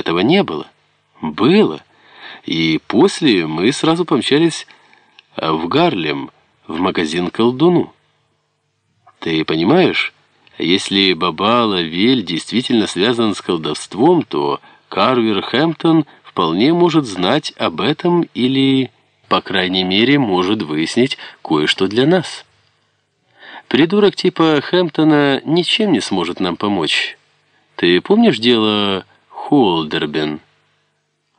Этого не было. Было. И после мы сразу помчались в Гарлем, в магазин колдуну. Ты понимаешь, если Баба Лавель действительно связан с колдовством, то Карвер Хэмптон вполне может знать об этом или, по крайней мере, может выяснить кое-что для нас. Придурок типа Хэмптона ничем не сможет нам помочь. Ты помнишь дело Холдербен?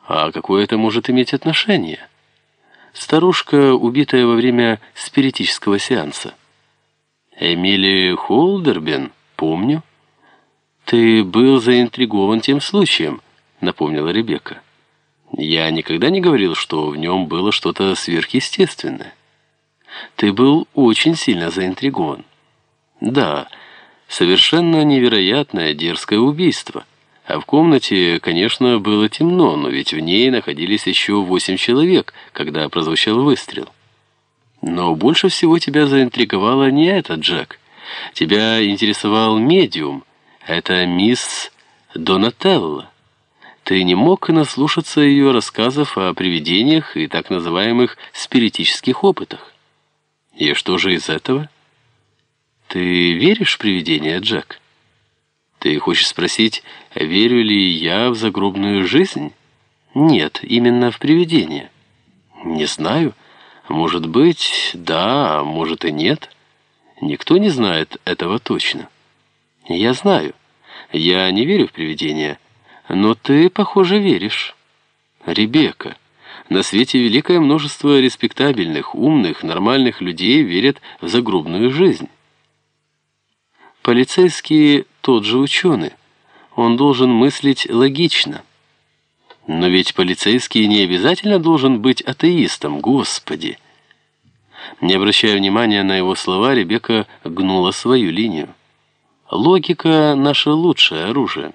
А какое это может иметь отношение? Старушка, убитая во время спиритического сеанса. Эмили Холдербен, помню. Ты был заинтригован тем случаем, напомнила Ребекка. Я никогда не говорил, что в нем было что-то сверхъестественное. Ты был очень сильно заинтригован. Да, совершенно невероятное дерзкое убийство. А в комнате, конечно, было темно, но ведь в ней находились еще восемь человек, когда прозвучал выстрел. Но больше всего тебя заинтриговало не это, Джек. Тебя интересовал медиум. Это мисс Донателла. Ты не мог наслушаться ее рассказов о привидениях и так называемых спиритических опытах. И что же из этого? Ты веришь в привидения, Джек? Ты хочешь спросить, верю ли я в загробную жизнь? Нет, именно в привидения. Не знаю. Может быть, да, а может и нет. Никто не знает этого точно. Я знаю. Я не верю в привидения. Но ты, похоже, веришь. Ребекка. На свете великое множество респектабельных, умных, нормальных людей верят в загробную жизнь. Полицейский тот же ученый. Он должен мыслить логично. Но ведь полицейский не обязательно должен быть атеистом, Господи. Не обращая внимания на его слова, Ребекка гнула свою линию. Логика — наше лучшее оружие.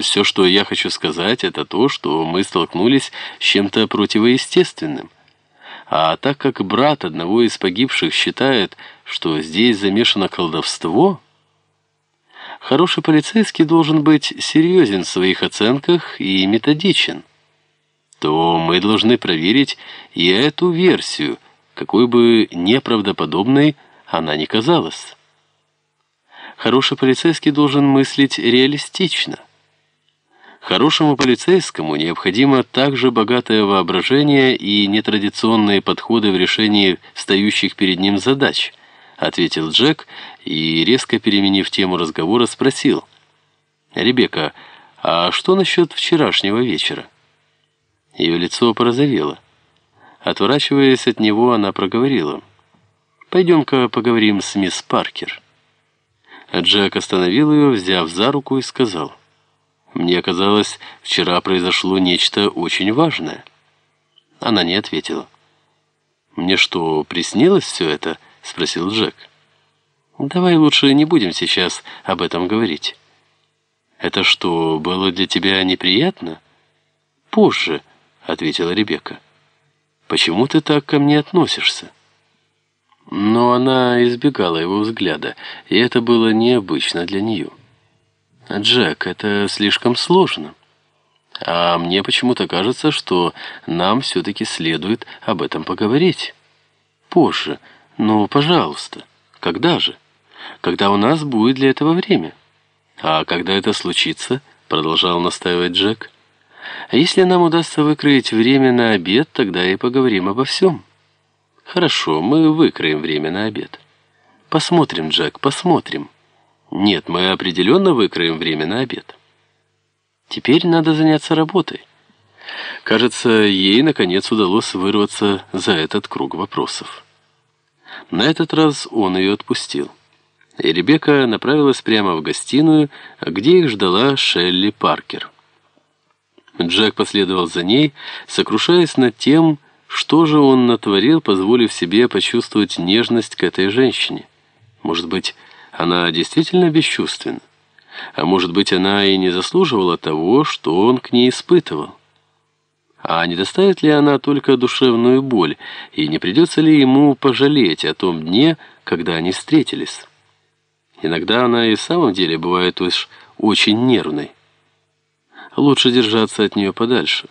Все, что я хочу сказать, это то, что мы столкнулись с чем-то противоестественным. А так как брат одного из погибших считает, что здесь замешано колдовство, хороший полицейский должен быть серьезен в своих оценках и методичен, то мы должны проверить и эту версию, какой бы неправдоподобной она ни казалась. Хороший полицейский должен мыслить реалистично – Хорошему полицейскому необходимо также богатое воображение и нетрадиционные подходы в решении стоящих перед ним задач, ответил Джек и, резко переменив тему разговора, спросил. «Ребекка, а что насчет вчерашнего вечера?» Ее лицо порозовело. Отворачиваясь от него, она проговорила. «Пойдем-ка поговорим с мисс Паркер». Джек остановил ее, взяв за руку и сказал. Мне казалось, вчера произошло нечто очень важное. Она не ответила. «Мне что, приснилось все это?» — спросил Джек. «Давай лучше не будем сейчас об этом говорить». «Это что, было для тебя неприятно?» «Позже», — ответила Ребекка. «Почему ты так ко мне относишься?» Но она избегала его взгляда, и это было необычно для нее. «Джек, это слишком сложно. А мне почему-то кажется, что нам все-таки следует об этом поговорить. Позже. Ну, пожалуйста. Когда же? Когда у нас будет для этого время? А когда это случится?» Продолжал настаивать Джек. «А если нам удастся выкроить время на обед, тогда и поговорим обо всем». «Хорошо, мы выкроем время на обед». «Посмотрим, Джек, посмотрим». Нет, мы определенно выкроем время на обед. Теперь надо заняться работой. Кажется, ей, наконец, удалось вырваться за этот круг вопросов. На этот раз он ее отпустил. И Ребекка направилась прямо в гостиную, где их ждала Шелли Паркер. Джек последовал за ней, сокрушаясь над тем, что же он натворил, позволив себе почувствовать нежность к этой женщине. Может быть, она действительно бесчувственна. А может быть, она и не заслуживала того, что он к ней испытывал. А не доставит ли она только душевную боль, и не придется ли ему пожалеть о том дне, когда они встретились? Иногда она и в самом деле бывает уж очень нервной. лучше держаться от нее подальше.